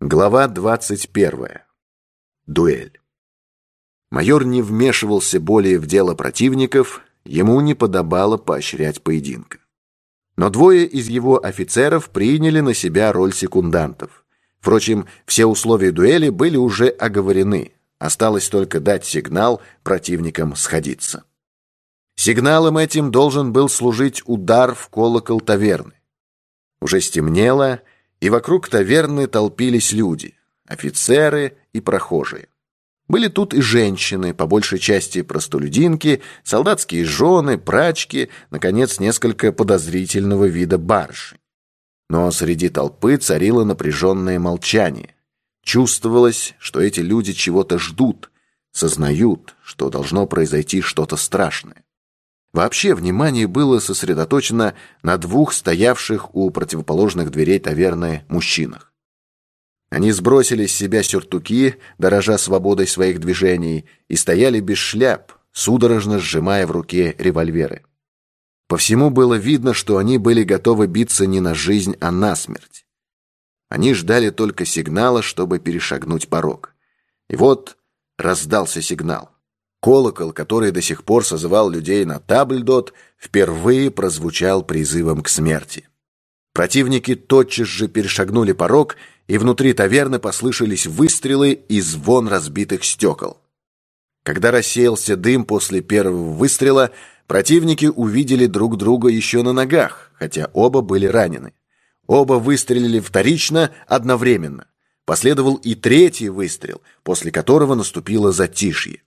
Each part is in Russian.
Глава 21. Дуэль. Майор не вмешивался более в дело противников, ему не подобало поощрять поединка. Но двое из его офицеров приняли на себя роль секундантов. Впрочем, все условия дуэли были уже оговорены, осталось только дать сигнал противникам сходиться. Сигналом этим должен был служить удар в колокол таверны. Уже стемнело, и вокруг таверны толпились люди, офицеры и прохожие. Были тут и женщины, по большей части простолюдинки, солдатские жены, прачки, наконец, несколько подозрительного вида барыши. Но среди толпы царило напряженное молчание. Чувствовалось, что эти люди чего-то ждут, сознают, что должно произойти что-то страшное. Вообще внимание было сосредоточено на двух стоявших у противоположных дверей таверны мужчинах. Они сбросили с себя сюртуки, дорожа свободой своих движений, и стояли без шляп, судорожно сжимая в руке револьверы. По всему было видно, что они были готовы биться не на жизнь, а на смерть. Они ждали только сигнала, чтобы перешагнуть порог. И вот раздался сигнал. Колокол, который до сих пор созывал людей на Табльдот, впервые прозвучал призывом к смерти. Противники тотчас же перешагнули порог, и внутри таверны послышались выстрелы и звон разбитых стекол. Когда рассеялся дым после первого выстрела, противники увидели друг друга еще на ногах, хотя оба были ранены. Оба выстрелили вторично, одновременно. Последовал и третий выстрел, после которого наступило затишье.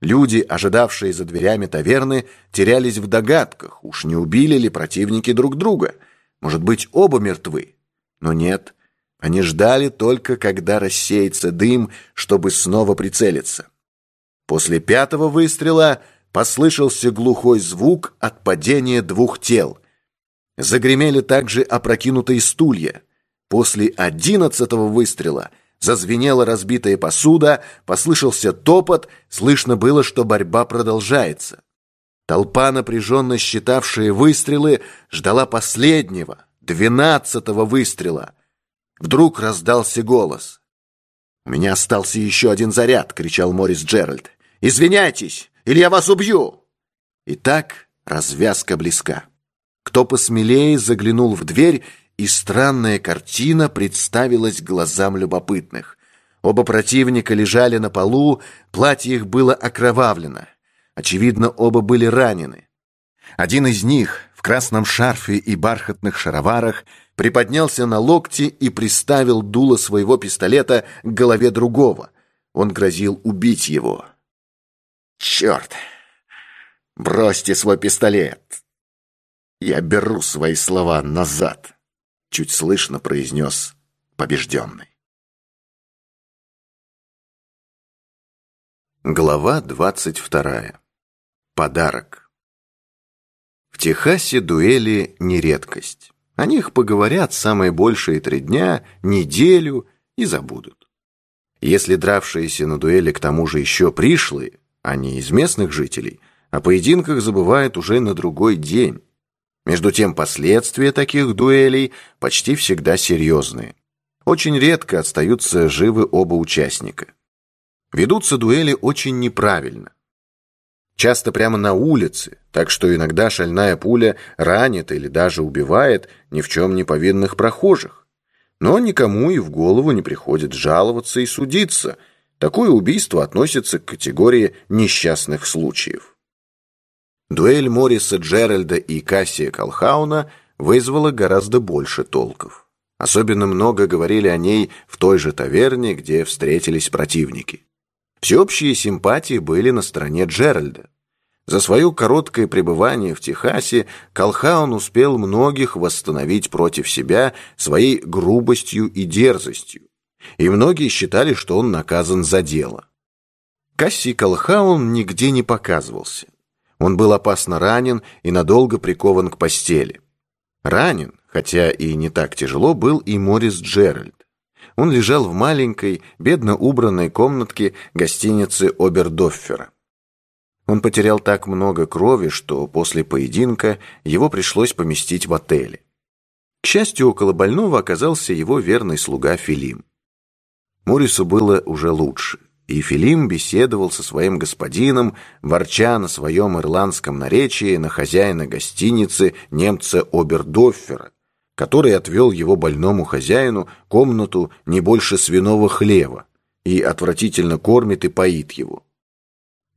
Люди, ожидавшие за дверями таверны, терялись в догадках, уж не убили ли противники друг друга. Может быть, оба мертвы. Но нет, они ждали только, когда рассеется дым, чтобы снова прицелиться. После пятого выстрела послышался глухой звук от падения двух тел. Загремели также опрокинутые стулья. После одиннадцатого выстрела Зазвенела разбитая посуда, послышался топот, слышно было, что борьба продолжается. Толпа, напряженно считавшая выстрелы, ждала последнего, двенадцатого выстрела. Вдруг раздался голос. «У меня остался еще один заряд!» — кричал Морис Джеральд. «Извиняйтесь, или я вас убью!» Итак, развязка близка. Кто посмелее заглянул в дверь и странная картина представилась глазам любопытных. Оба противника лежали на полу, платье их было окровавлено. Очевидно, оба были ранены. Один из них в красном шарфе и бархатных шароварах приподнялся на локти и приставил дуло своего пистолета к голове другого. Он грозил убить его. «Черт! Бросьте свой пистолет! Я беру свои слова назад!» Чуть слышно произнес побежденный. Глава двадцать вторая. Подарок. В Техасе дуэли не редкость. О них поговорят самые большие три дня, неделю и забудут. Если дравшиеся на дуэли к тому же еще пришлые, а не из местных жителей, о поединках забывают уже на другой день. Между тем последствия таких дуэлей почти всегда серьезные. Очень редко остаются живы оба участника. Ведутся дуэли очень неправильно. Часто прямо на улице, так что иногда шальная пуля ранит или даже убивает ни в чем не повинных прохожих. Но никому и в голову не приходит жаловаться и судиться. Такое убийство относится к категории несчастных случаев. Дуэль Морриса Джеральда и Кассия Колхауна вызвала гораздо больше толков. Особенно много говорили о ней в той же таверне, где встретились противники. Всеобщие симпатии были на стороне Джеральда. За свое короткое пребывание в Техасе Колхаун успел многих восстановить против себя своей грубостью и дерзостью, и многие считали, что он наказан за дело. Касси Колхаун нигде не показывался. Он был опасно ранен и надолго прикован к постели. Ранен, хотя и не так тяжело, был и Морис Джеральд. Он лежал в маленькой, бедно убранной комнатке гостиницы Обердоффера. Он потерял так много крови, что после поединка его пришлось поместить в отеле. К счастью, около больного оказался его верный слуга Филим. Морису было уже лучше, и Филим беседовал со своим господином, ворча на своем ирландском наречии на хозяина гостиницы немца Обердоффера, который отвел его больному хозяину комнату не больше свиного хлева и отвратительно кормит и поит его.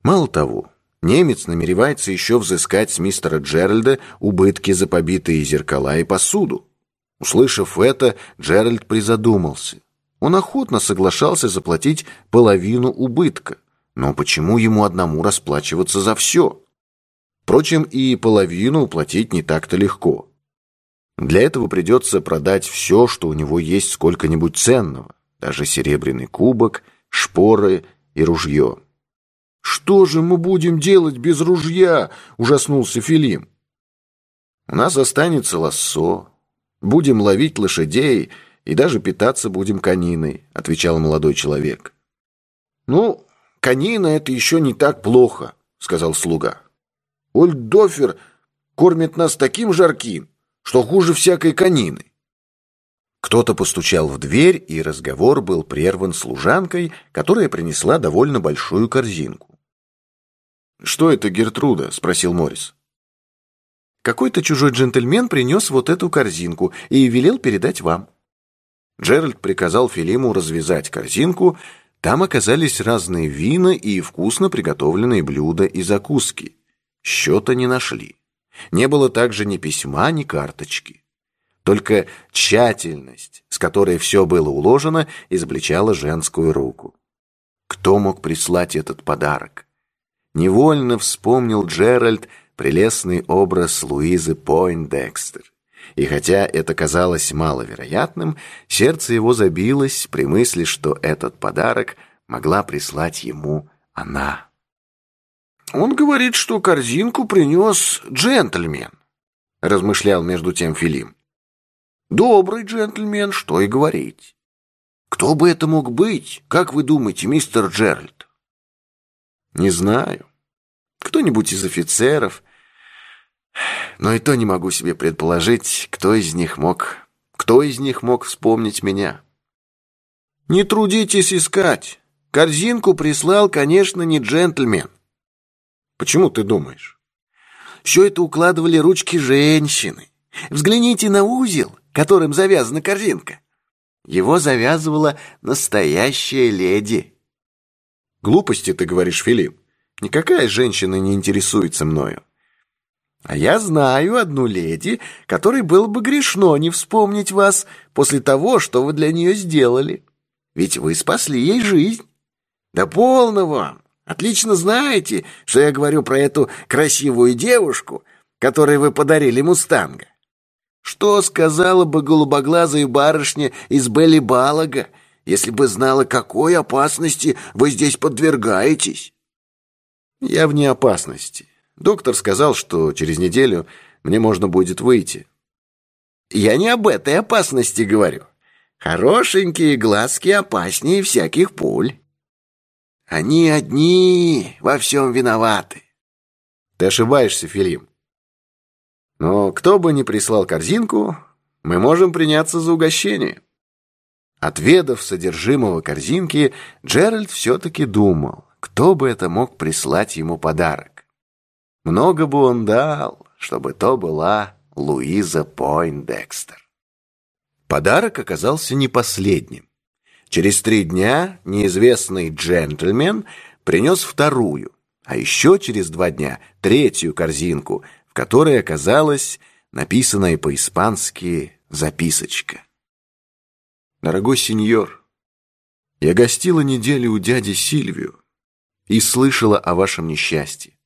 Мало того, немец намеревается еще взыскать с мистера Джеральда убытки за побитые зеркала и посуду. Услышав это, Джеральд призадумался. Он охотно соглашался заплатить половину убытка. Но почему ему одному расплачиваться за все? Впрочем, и половину уплатить не так-то легко. Для этого придется продать все, что у него есть сколько-нибудь ценного, даже серебряный кубок, шпоры и ружье. «Что же мы будем делать без ружья?» – ужаснулся Филим. «У нас останется лассо. Будем ловить лошадей и даже питаться будем кониной», – отвечал молодой человек. «Ну, конина – это еще не так плохо», – сказал слуга. «Ольдофер кормит нас таким жарким, что хуже всякой конины». Кто-то постучал в дверь, и разговор был прерван служанкой, которая принесла довольно большую корзинку. «Что это, Гертруда?» – спросил Морис. «Какой-то чужой джентльмен принес вот эту корзинку и велел передать вам». Джеральд приказал Филиму развязать корзинку. Там оказались разные вина и вкусно приготовленные блюда и закуски. Счета не нашли. Не было также ни письма, ни карточки. Только тщательность, с которой все было уложено, изобличала женскую руку. Кто мог прислать этот подарок? Невольно вспомнил Джеральд прелестный образ Луизы Пойндекстер. И хотя это казалось маловероятным, сердце его забилось при мысли, что этот подарок могла прислать ему она. «Он говорит, что корзинку принес джентльмен», — размышлял между тем Филим. «Добрый джентльмен, что и говорить. Кто бы это мог быть, как вы думаете, мистер Джеральд?» «Не знаю. Кто-нибудь из офицеров, но и то не могу себе предположить, кто из них мог... Кто из них мог вспомнить меня? Не трудитесь искать. Корзинку прислал, конечно, не джентльмен. Почему ты думаешь? Все это укладывали ручки женщины. Взгляните на узел, которым завязана корзинка. Его завязывала настоящая леди. Глупости ты говоришь, Филипп. Никакая женщина не интересуется мною. А я знаю одну леди, которой было бы грешно не вспомнить вас после того, что вы для нее сделали. Ведь вы спасли ей жизнь. Да полно вам. Отлично знаете, что я говорю про эту красивую девушку, которой вы подарили мустанга. Что сказала бы голубоглазая барышня из Белли Балага, если бы знала, какой опасности вы здесь подвергаетесь? Я вне опасности. Доктор сказал, что через неделю мне можно будет выйти. Я не об этой опасности говорю. Хорошенькие глазки опаснее всяких пуль. Они одни во всем виноваты. Ты ошибаешься, Филим. Но кто бы ни прислал корзинку, мы можем приняться за угощение. Отведав содержимого корзинки, Джеральд все-таки думал, кто бы это мог прислать ему подарок. Много бы он дал, чтобы то была Луиза Пойндекстер. Подарок оказался не последним. Через три дня неизвестный джентльмен принес вторую, а еще через два дня третью корзинку, в которой оказалась написанная по-испански записочка. «Дорогой сеньор, я гостила неделю у дяди Сильвио и слышала о вашем несчастье.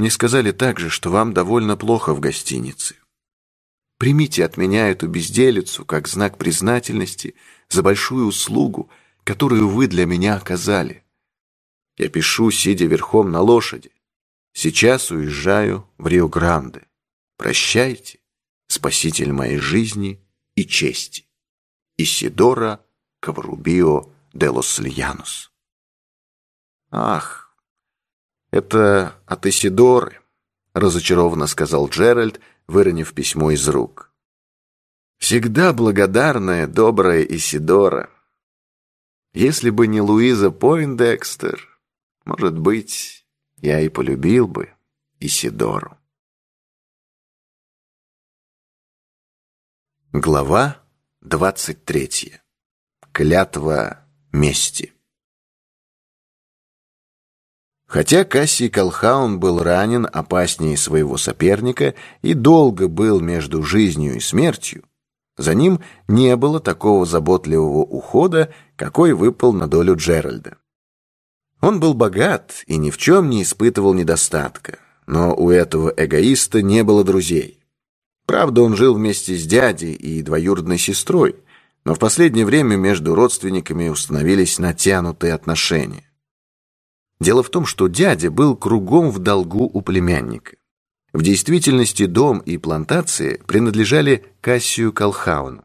Мне сказали также, что вам довольно плохо в гостинице. Примите от меня эту безделицу как знак признательности за большую услугу, которую вы для меня оказали. Я пишу, сидя верхом на лошади. Сейчас уезжаю в Рио-Гранде. Прощайте, спаситель моей жизни и чести. Исидора Каврубио де лос Льянос. Ах, «Это от Исидоры», — разочарованно сказал Джеральд, выронив письмо из рук. «Всегда благодарная, добрая Исидора. Если бы не Луиза Пойндекстер, может быть, я и полюбил бы Исидору. Глава двадцать третья. Клятва мести. Хотя Кассий Колхаун был ранен опаснее своего соперника и долго был между жизнью и смертью, за ним не было такого заботливого ухода, какой выпал на долю Джеральда. Он был богат и ни в чем не испытывал недостатка, но у этого эгоиста не было друзей. Правда, он жил вместе с дядей и двоюродной сестрой, но в последнее время между родственниками установились натянутые отношения. Дело в том, что дядя был кругом в долгу у племянника. В действительности дом и плантации принадлежали Кассию Колхауну.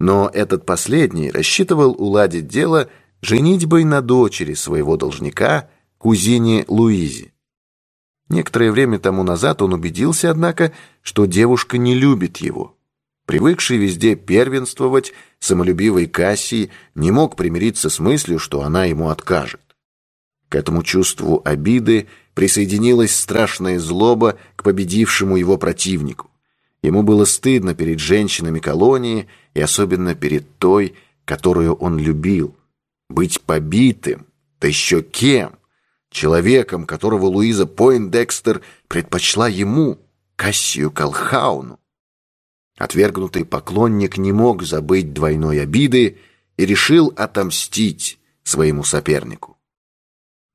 Но этот последний рассчитывал уладить дело женитьбой на дочери своего должника, кузине Луизе. Некоторое время тому назад он убедился, однако, что девушка не любит его. Привыкший везде первенствовать, самолюбивый Кассий не мог примириться с мыслью, что она ему откажет. К этому чувству обиды присоединилась страшная злоба к победившему его противнику. Ему было стыдно перед женщинами колонии и особенно перед той, которую он любил. Быть побитым, да еще кем? Человеком, которого Луиза Пойндекстер предпочла ему, Кассию Колхауну. Отвергнутый поклонник не мог забыть двойной обиды и решил отомстить своему сопернику.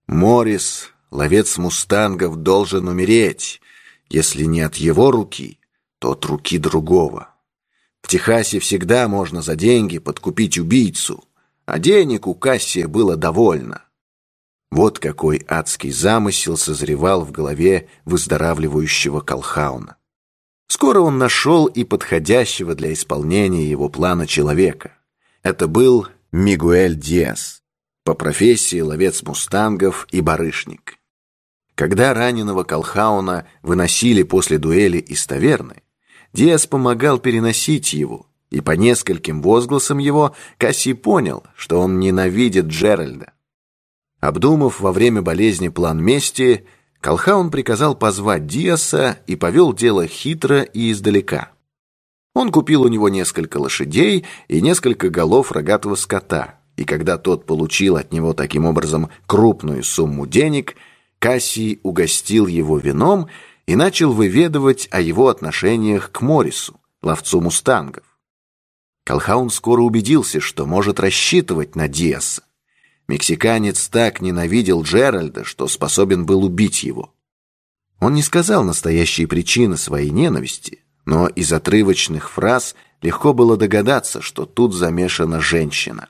Морис, ловец мустангов, должен умереть, если не от его руки, то от руки другого. В Техасе всегда можно за деньги подкупить убийцу, а денег у Кассия было довольно. Вот какой адский замысел созревал в голове выздоравливающего Колхауна. Скоро он нашел и подходящего для исполнения его плана человека. Это был Мигуэль Диас по профессии ловец мустангов и барышник. Когда раненого Колхауна выносили после дуэли из таверны, Диас помогал переносить его, и по нескольким возгласам его Касси понял, что он ненавидит Джеральда. Обдумав во время болезни план мести, Колхаун приказал позвать Диаса и повел дело хитро и издалека. Он купил у него несколько лошадей и несколько голов рогатого скота – и когда тот получил от него таким образом крупную сумму денег, Кассий угостил его вином и начал выведывать о его отношениях к Морису, ловцу мустангов. Колхаун скоро убедился, что может рассчитывать на Диаса. Мексиканец так ненавидел Джеральда, что способен был убить его. Он не сказал настоящие причины своей ненависти, но из отрывочных фраз легко было догадаться, что тут замешана женщина.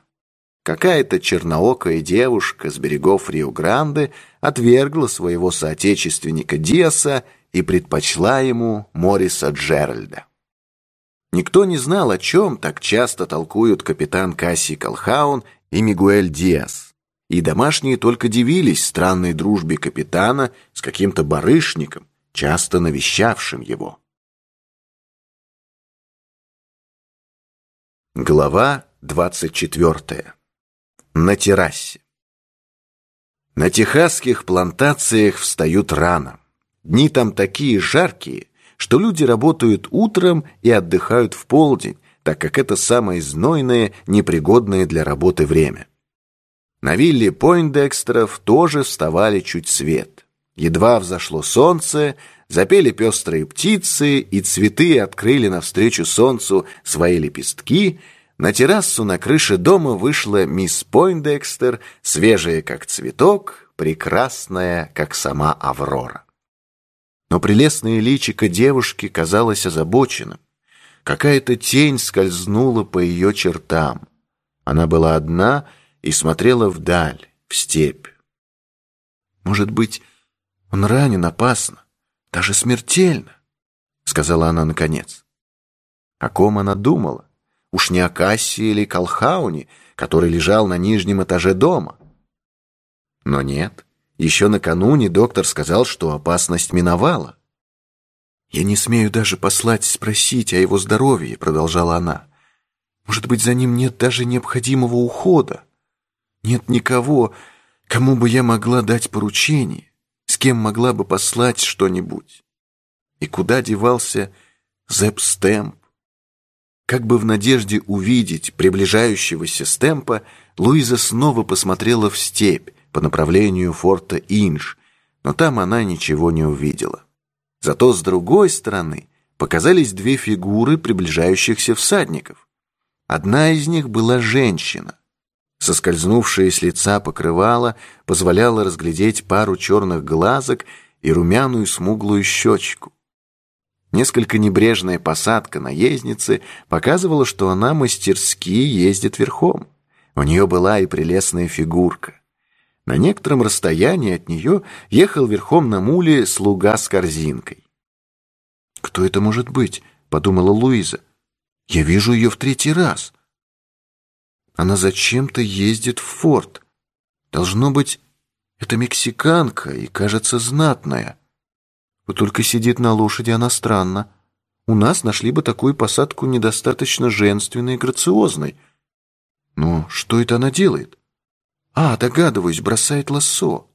Какая-то черноокая девушка с берегов Рио-Гранде отвергла своего соотечественника Диаса и предпочла ему Мориса Джеральда. Никто не знал, о чем так часто толкуют капитан Касси Колхаун и Мигуэль Диас. И домашние только дивились странной дружбе капитана с каким-то барышником, часто навещавшим его. Глава двадцать четвертая на террасе. На техасских плантациях встают рано. Дни там такие жаркие, что люди работают утром и отдыхают в полдень, так как это самое знойное, непригодное для работы время. На вилле Пойндекстеров тоже вставали чуть свет. Едва взошло солнце, запели пестрые птицы, и цветы открыли навстречу солнцу свои лепестки — на террасу на крыше дома вышла мисс Пойндекстер, свежая как цветок, прекрасная как сама Аврора. Но прелестное личико девушки казалось озабоченным. Какая-то тень скользнула по ее чертам. Она была одна и смотрела вдаль, в степь. «Может быть, он ранен опасно, даже смертельно», — сказала она наконец. О ком она думала? Уж не о Кассе или Колхауне, который лежал на нижнем этаже дома. Но нет, еще накануне доктор сказал, что опасность миновала. «Я не смею даже послать спросить о его здоровье», — продолжала она. «Может быть, за ним нет даже необходимого ухода. Нет никого, кому бы я могла дать поручение, с кем могла бы послать что-нибудь. И куда девался Зепп Стэмп? Как бы в надежде увидеть приближающегося Стэмпа, Луиза снова посмотрела в степь по направлению форта Инж, но там она ничего не увидела. Зато с другой стороны показались две фигуры приближающихся всадников. Одна из них была женщина. Соскользнувшее с лица покрывало позволяло разглядеть пару черных глазок и румяную смуглую щечку. Несколько небрежная посадка наездницы показывала, что она мастерски ездит верхом. У нее была и прелестная фигурка. На некотором расстоянии от нее ехал верхом на муле слуга с корзинкой. «Кто это может быть?» — подумала Луиза. «Я вижу ее в третий раз». Она зачем-то ездит в форт. Должно быть, это мексиканка и, кажется, знатная. Вот только сидит на лошади она странно. У нас нашли бы такую посадку недостаточно женственной и грациозной. Но что это она делает? А, догадываюсь, бросает лассо.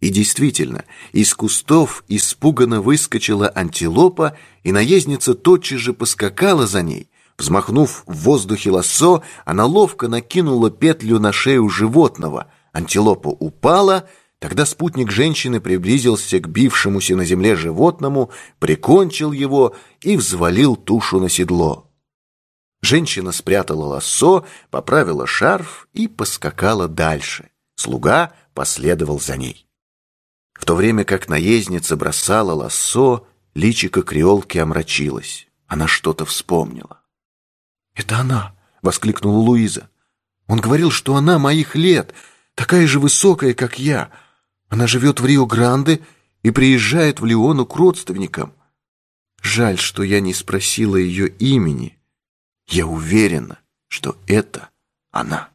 И действительно, из кустов испуганно выскочила антилопа, и наездница тотчас же поскакала за ней. Взмахнув в воздухе лассо, она ловко накинула петлю на шею животного. Антилопа упала, тогда спутник женщины приблизился к бившемуся на земле животному, прикончил его и взвалил тушу на седло. Женщина спрятала лассо, поправила шарф и поскакала дальше. Слуга последовал за ней. В то время как наездница бросала лассо, личико креолки омрачилось. Она что-то вспомнила. «Это она!» — воскликнула Луиза. «Он говорил, что она моих лет, такая же высокая, как я. Она живет в Рио-Гранде и приезжает в Лиону к родственникам. Жаль, что я не спросила ее имени». Я уверена, что это она.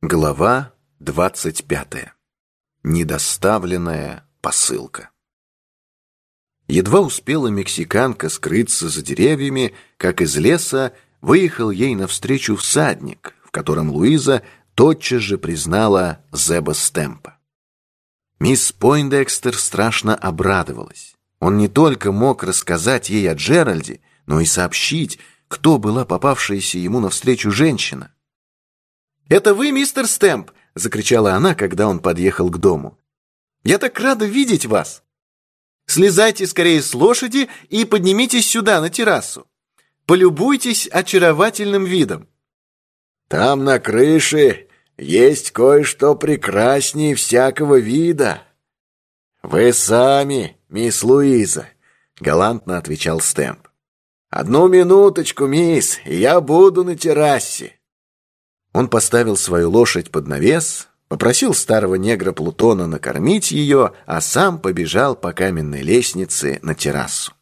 Глава двадцать пятая. Недоставленная посылка. Едва успела мексиканка скрыться за деревьями, как из леса выехал ей навстречу всадник, в котором Луиза тотчас же признала Зеба Стемпа. Мисс Пойндекстер страшно обрадовалась. Он не только мог рассказать ей о Джеральде, но и сообщить, кто была попавшаяся ему навстречу женщина. «Это вы, мистер Стэмп!» — закричала она, когда он подъехал к дому. «Я так рада видеть вас! Слезайте скорее с лошади и поднимитесь сюда, на террасу. Полюбуйтесь очаровательным видом». «Там на крыше есть кое-что прекраснее всякого вида. Вы сами мисс Луиза», — галантно отвечал Стэмп. «Одну минуточку, мисс, я буду на террасе». Он поставил свою лошадь под навес, попросил старого негра Плутона накормить ее, а сам побежал по каменной лестнице на террасу.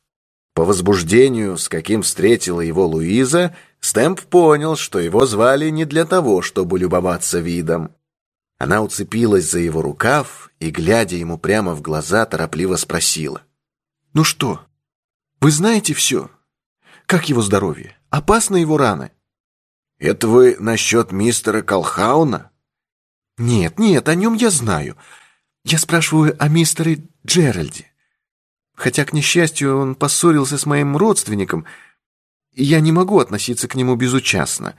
По возбуждению, с каким встретила его Луиза, Стэмп понял, что его звали не для того, чтобы любоваться видом. Она уцепилась за его рукав и, глядя ему прямо в глаза, торопливо спросила. «Ну что, вы знаете все? Как его здоровье? Опасны его раны?» «Это вы насчет мистера Колхауна?» «Нет, нет, о нем я знаю. Я спрашиваю о мистере Джеральде. Хотя, к несчастью, он поссорился с моим родственником, я не могу относиться к нему безучастно.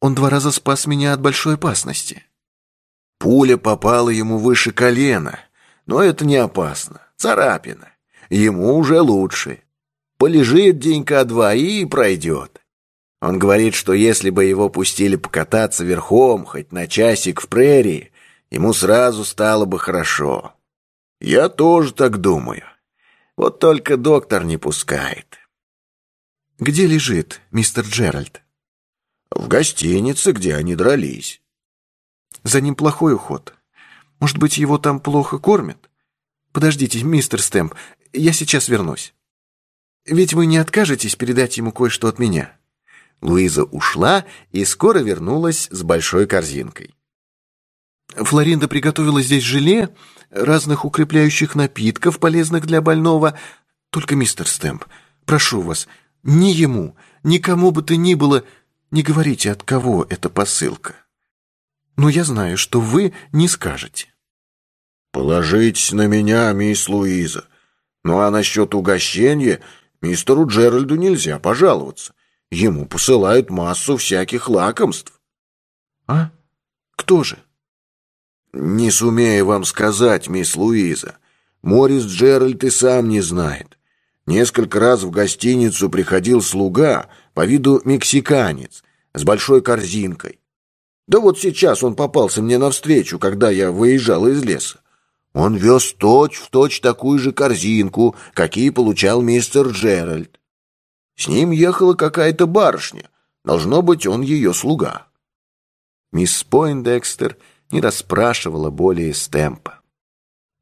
Он два раза спас меня от большой опасности». Пуля попала ему выше колена, но это не опасно. Царапина. Ему уже лучше. Полежит денька-два и пройдет. Он говорит, что если бы его пустили покататься верхом хоть на часик в прерии, ему сразу стало бы хорошо. Я тоже так думаю. Вот только доктор не пускает. Где лежит мистер Джеральд? В гостинице, где они дрались. За ним плохой уход. Может быть, его там плохо кормят? Подождите, мистер Стэмп, я сейчас вернусь. Ведь вы не откажетесь передать ему кое-что от меня?» Луиза ушла и скоро вернулась с большой корзинкой. Флоринда приготовила здесь желе, разных укрепляющих напитков, полезных для больного. Только, мистер Стэмп, прошу вас, ни ему, никому бы то ни было не говорите, от кого эта посылка. Но я знаю, что вы не скажете. Положитесь на меня, мисс Луиза. Ну а насчет угощения мистеру Джеральду нельзя пожаловаться. Ему посылают массу всяких лакомств. А? Кто же? Не сумею вам сказать, мисс Луиза. Морис Джеральд и сам не знает. Несколько раз в гостиницу приходил слуга, по виду мексиканец, с большой корзинкой. Да вот сейчас он попался мне навстречу, когда я выезжал из леса. Он вез точь-в-точь точь такую же корзинку, какие получал мистер Джеральд. С ним ехала какая-то барышня. Должно быть, он ее слуга. Мисс Пойндекстер не расспрашивала более Стэмпа.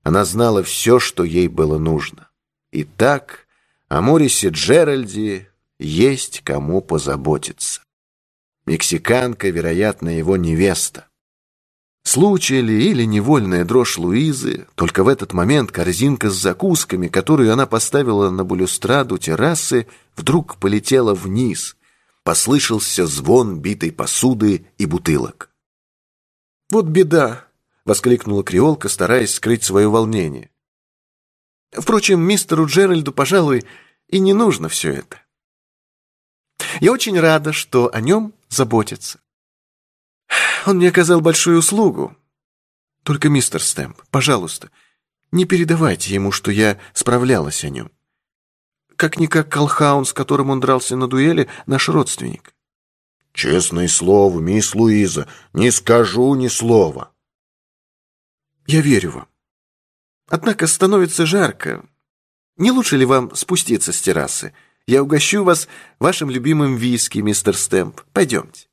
Она знала все, что ей было нужно. И так о Морисе Джеральде есть кому позаботиться. Мексиканка, вероятно, его невеста. Случай ли или невольная дрожь Луизы, только в этот момент корзинка с закусками, которую она поставила на балюстраду террасы, вдруг полетела вниз. Послышался звон битой посуды и бутылок. «Вот беда!» — воскликнула креолка, стараясь скрыть свое волнение. «Впрочем, мистеру Джеральду, пожалуй, и не нужно все это. Я очень рада, что о нем заботятся. Он мне оказал большую услугу. Только, мистер Стэмп, пожалуйста, не передавайте ему, что я справлялась о нем. Как-никак Колхаун, с которым он дрался на дуэли, наш родственник. Честное слово, мисс Луиза, не скажу ни слова. Я верю вам. Однако становится жарко. Не лучше ли вам спуститься с террасы? Я угощу вас вашим любимым виски, мистер Стэмп. Пойдемте.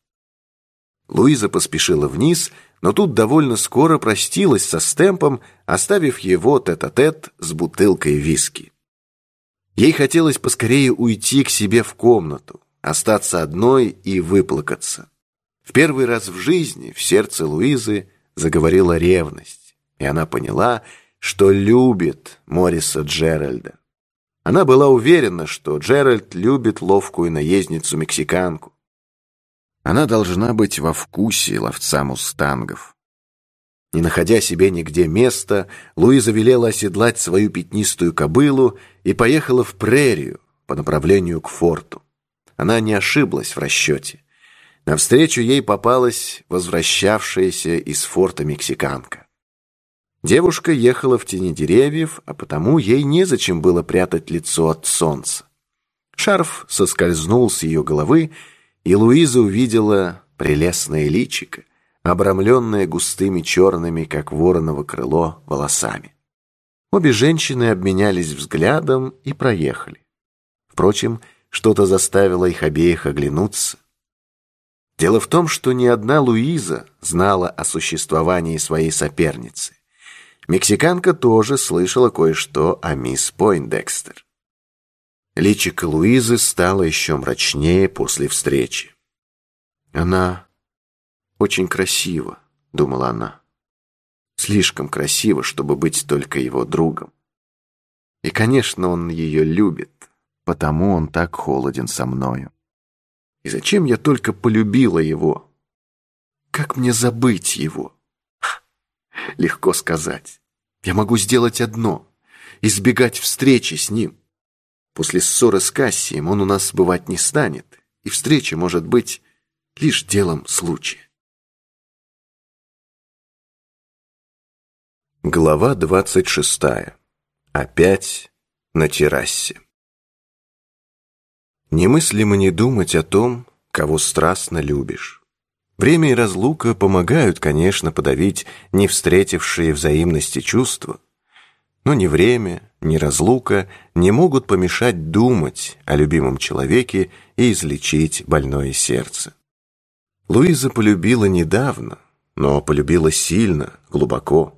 Луиза поспешила вниз, но тут довольно скоро простилась со Стэмпом, оставив его тет-а-тет -тет с бутылкой виски. Ей хотелось поскорее уйти к себе в комнату, остаться одной и выплакаться. В первый раз в жизни в сердце Луизы заговорила ревность, и она поняла, что любит Мориса Джеральда. Она была уверена, что Джеральд любит ловкую наездницу-мексиканку. Она должна быть во вкусе ловца мустангов. Не находя себе нигде места, Луиза велела оседлать свою пятнистую кобылу и поехала в прерию по направлению к форту. Она не ошиблась в расчете. Навстречу ей попалась возвращавшаяся из форта мексиканка. Девушка ехала в тени деревьев, а потому ей незачем было прятать лицо от солнца. Шарф соскользнул с ее головы, и Луиза увидела прелестное личико, обрамленное густыми черными, как вороново крыло, волосами. Обе женщины обменялись взглядом и проехали. Впрочем, что-то заставило их обеих оглянуться. Дело в том, что ни одна Луиза знала о существовании своей соперницы. Мексиканка тоже слышала кое-что о мисс Пойндекстер. Личико Луизы стало еще мрачнее после встречи. «Она очень красива», — думала она. «Слишком красива, чтобы быть только его другом. И, конечно, он ее любит, потому он так холоден со мною. И зачем я только полюбила его? Как мне забыть его? Легко сказать. Я могу сделать одно — избегать встречи с ним». После ссоры с Кассием он у нас бывать не станет, и встреча может быть лишь делом случая. Глава двадцать шестая. Опять на террасе. Немыслимо не думать о том, кого страстно любишь. Время и разлука помогают, конечно, подавить не встретившие взаимности чувства, но ни время, ни разлука не могут помешать думать о любимом человеке и излечить больное сердце. Луиза полюбила недавно, но полюбила сильно, глубоко.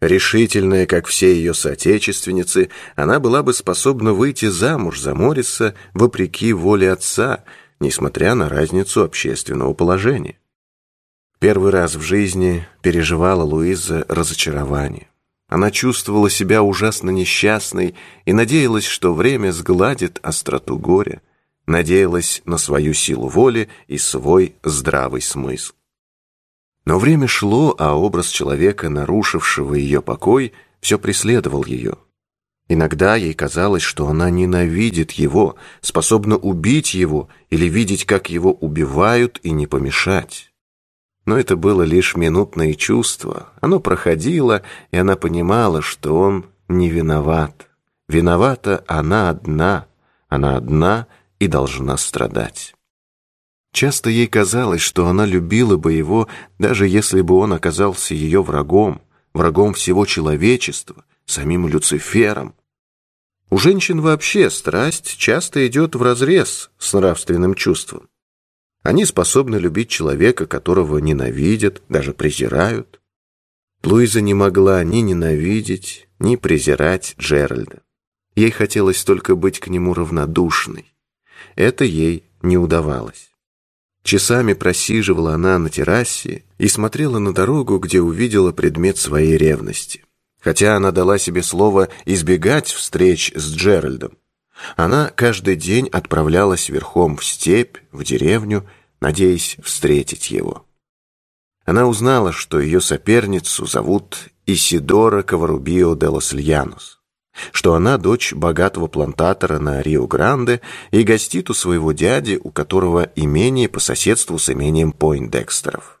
Решительная, как все ее соотечественницы, она была бы способна выйти замуж за Мориса вопреки воле отца, несмотря на разницу общественного положения. Первый раз в жизни переживала Луиза разочарование. Она чувствовала себя ужасно несчастной и надеялась, что время сгладит остроту горя, надеялась на свою силу воли и свой здравый смысл. Но время шло, а образ человека, нарушившего ее покой, все преследовал ее. Иногда ей казалось, что она ненавидит его, способна убить его или видеть, как его убивают и не помешать. Но это было лишь минутное чувство. Оно проходило, и она понимала, что он не виноват. Виновата она одна, она одна и должна страдать. Часто ей казалось, что она любила бы его, даже если бы он оказался ее врагом, врагом всего человечества, самим Люцифером. У женщин вообще страсть часто идет вразрез с нравственным чувством. Они способны любить человека, которого ненавидят, даже презирают. Луиза не могла ни ненавидеть, ни презирать Джеральда. Ей хотелось только быть к нему равнодушной. Это ей не удавалось. Часами просиживала она на террасе и смотрела на дорогу, где увидела предмет своей ревности. Хотя она дала себе слово избегать встреч с Джеральдом. Она каждый день отправлялась верхом в степь, в деревню, надеясь встретить его. Она узнала, что ее соперницу зовут Исидора Каварубио де лос Льянус что она дочь богатого плантатора на Рио-Гранде и гостит у своего дяди, у которого имение по соседству с имением Пойндекстеров.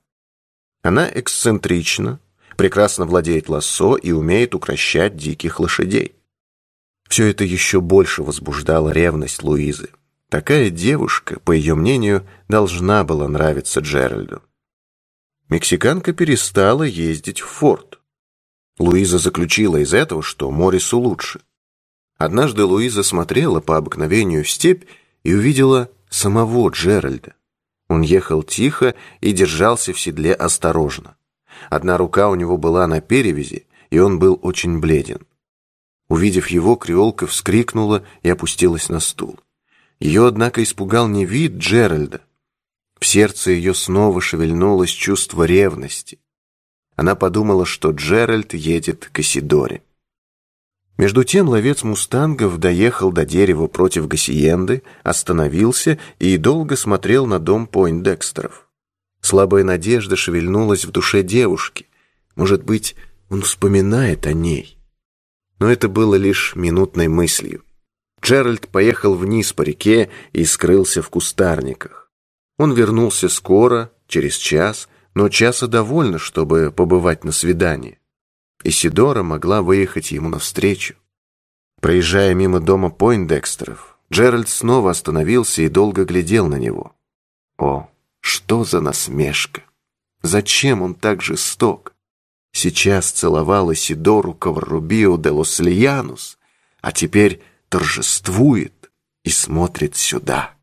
Она эксцентрична, прекрасно владеет лассо и умеет укращать диких лошадей. Все это еще больше возбуждало ревность Луизы. Такая девушка, по ее мнению, должна была нравиться Джеральду. Мексиканка перестала ездить в форт. Луиза заключила из этого, что Морису лучше. Однажды Луиза смотрела по обыкновению в степь и увидела самого Джеральда. Он ехал тихо и держался в седле осторожно. Одна рука у него была на перевязи, и он был очень бледен. Увидев его, креолка вскрикнула и опустилась на стул. Ее, однако, испугал не вид Джеральда. В сердце ее снова шевельнулось чувство ревности. Она подумала, что Джеральд едет к Исидоре. Между тем ловец мустангов доехал до дерева против Гассиенды, остановился и долго смотрел на дом Пойндекстеров. Слабая надежда шевельнулась в душе девушки. Может быть, он вспоминает о ней. Но это было лишь минутной мыслью. Джеральд поехал вниз по реке и скрылся в кустарниках. Он вернулся скоро, через час, но часа довольно, чтобы побывать на свидании. Исидора могла выехать ему навстречу. Проезжая мимо дома Пойндекстеров, Джеральд снова остановился и долго глядел на него. О, что за насмешка! Зачем он так жесток? Сейчас целовал Исидору Коваррубио де Лос Лиянус, а теперь торжествует и смотрит сюда.